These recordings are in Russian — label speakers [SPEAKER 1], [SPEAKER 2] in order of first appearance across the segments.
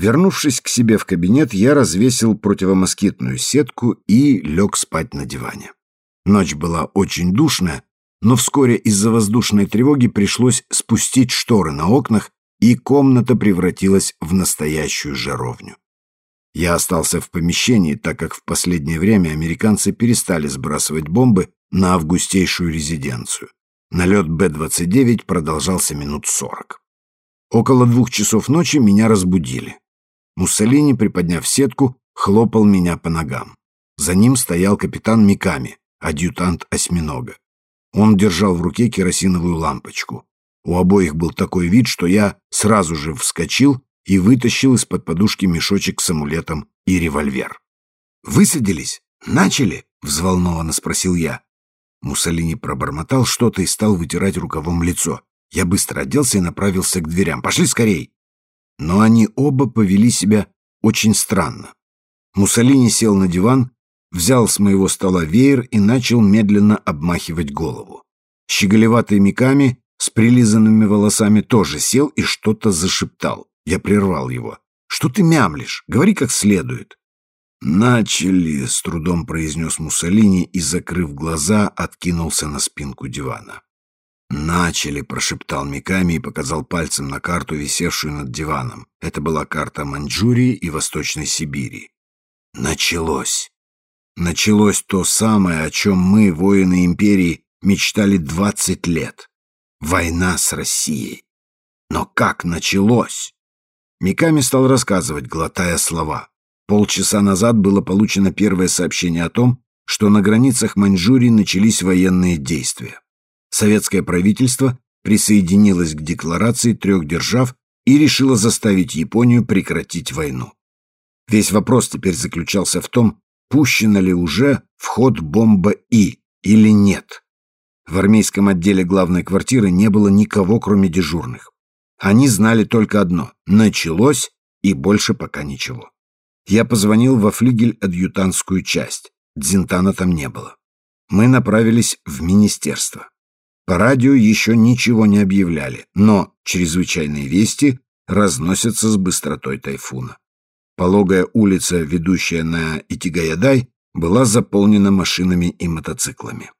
[SPEAKER 1] Вернувшись к себе в кабинет, я развесил противомоскитную сетку и лег спать на диване. Ночь была очень душная, но вскоре из-за воздушной тревоги пришлось спустить шторы на окнах, и комната превратилась в настоящую жаровню. Я остался в помещении, так как в последнее время американцы перестали сбрасывать бомбы на августейшую резиденцию. Налет Б-29 продолжался минут сорок. Около двух часов ночи меня разбудили. Муссолини, приподняв сетку, хлопал меня по ногам. За ним стоял капитан Миками, адъютант осьминога. Он держал в руке керосиновую лампочку. У обоих был такой вид, что я сразу же вскочил и вытащил из-под подушки мешочек с амулетом и револьвер. «Высадились? Начали?» — взволнованно спросил я. Муссолини пробормотал что-то и стал вытирать рукавом лицо. Я быстро оделся и направился к дверям. «Пошли скорей!» Но они оба повели себя очень странно. Муссолини сел на диван, взял с моего стола веер и начал медленно обмахивать голову. Щеголеватый Миками с прилизанными волосами тоже сел и что-то зашептал. Я прервал его. «Что ты мямлишь? Говори как следует». «Начали», — с трудом произнес Муссолини и, закрыв глаза, откинулся на спинку дивана. «Начали», — прошептал Миками и показал пальцем на карту, висевшую над диваном. Это была карта Маньчжурии и Восточной Сибири. Началось. Началось то самое, о чем мы, воины империи, мечтали двадцать лет. Война с Россией. Но как началось? Миками стал рассказывать, глотая слова. Полчаса назад было получено первое сообщение о том, что на границах Маньчжурии начались военные действия. Советское правительство присоединилось к декларации трех держав и решило заставить Японию прекратить войну. Весь вопрос теперь заключался в том, пущена ли уже в ход бомба И или нет. В армейском отделе главной квартиры не было никого, кроме дежурных. Они знали только одно – началось, и больше пока ничего. Я позвонил во флигель-адъютантскую часть. Дзинтана там не было. Мы направились в министерство. По радио еще ничего не объявляли, но чрезвычайные вести разносятся с быстротой тайфуна. Пологая улица, ведущая на Итигаядай, была заполнена машинами и мотоциклами.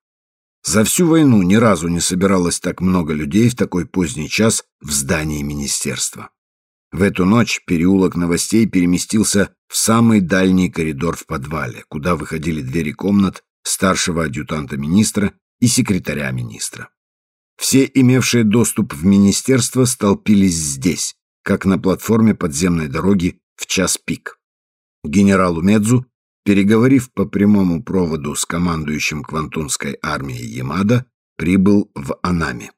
[SPEAKER 1] За всю войну ни разу не собиралось так много людей в такой поздний час в здании министерства. В эту ночь переулок новостей переместился в самый дальний коридор в подвале, куда выходили двери комнат старшего адъютанта министра и секретаря министра. Все, имевшие доступ в министерство, столпились здесь, как на платформе подземной дороги в час пик. Генералу Медзу, переговорив по прямому проводу с командующим Квантунской армией Ямада, прибыл в Анами.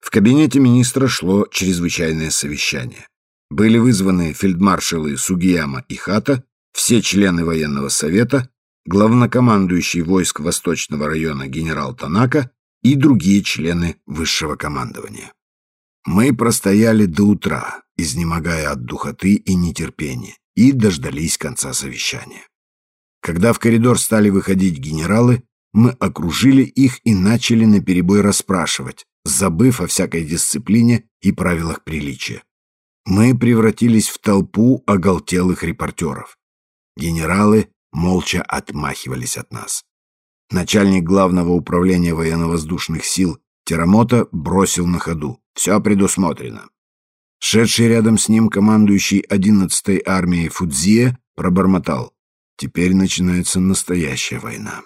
[SPEAKER 1] В кабинете министра шло чрезвычайное совещание. Были вызваны фельдмаршалы Сугияма и Хата, все члены военного совета, главнокомандующий войск Восточного района генерал Танака и другие члены высшего командования. Мы простояли до утра, изнемогая от духоты и нетерпения, и дождались конца совещания. Когда в коридор стали выходить генералы, мы окружили их и начали наперебой расспрашивать, забыв о всякой дисциплине и правилах приличия. Мы превратились в толпу оголтелых репортеров. Генералы молча отмахивались от нас. Начальник главного управления военно-воздушных сил Терамота бросил на ходу. Все предусмотрено. Шедший рядом с ним командующий 11-й армией Фудзия пробормотал. Теперь начинается настоящая война.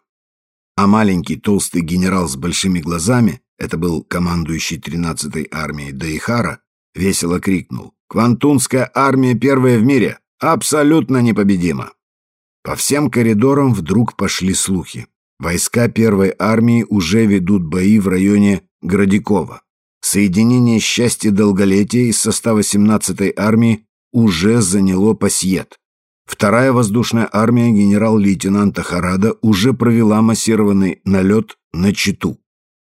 [SPEAKER 1] А маленький толстый генерал с большими глазами, это был командующий 13-й армией Дайхара, весело крикнул. «Квантунская армия первая в мире! Абсолютно непобедима!» По всем коридорам вдруг пошли слухи. Войска первой армии уже ведут бои в районе Градикова. Соединение счастья долголетия из состава 17-й армии уже заняло Пасьет. Вторая воздушная армия генерал-лейтенанта Харада уже провела массированный налет на Читу,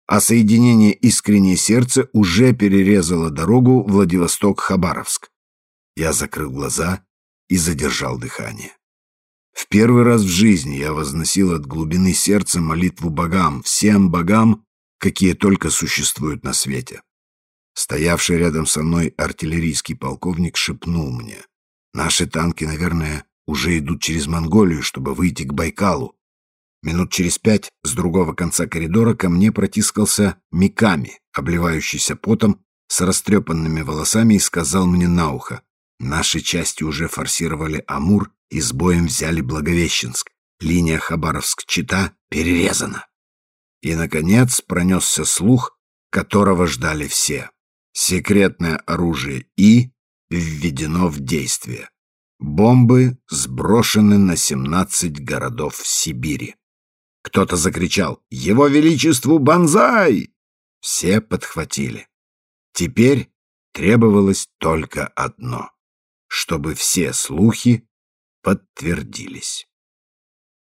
[SPEAKER 1] а соединение «Искреннее сердце» уже перерезало дорогу Владивосток-Хабаровск. Я закрыл глаза и задержал дыхание. В первый раз в жизни я возносил от глубины сердца молитву богам, всем богам, какие только существуют на свете. Стоявший рядом со мной артиллерийский полковник шепнул мне. Наши танки, наверное, уже идут через Монголию, чтобы выйти к Байкалу. Минут через пять с другого конца коридора ко мне протискался Миками, обливающийся потом, с растрепанными волосами, и сказал мне на ухо. Наши части уже форсировали Амур и с боем взяли Благовещенск. Линия Хабаровск-Чита перерезана. И, наконец, пронесся слух, которого ждали все. Секретное оружие И введено в действие. Бомбы сброшены на 17 городов в Сибири. Кто-то закричал «Его Величеству Бонзай!» Все подхватили. Теперь требовалось только одно — чтобы все слухи подтвердились.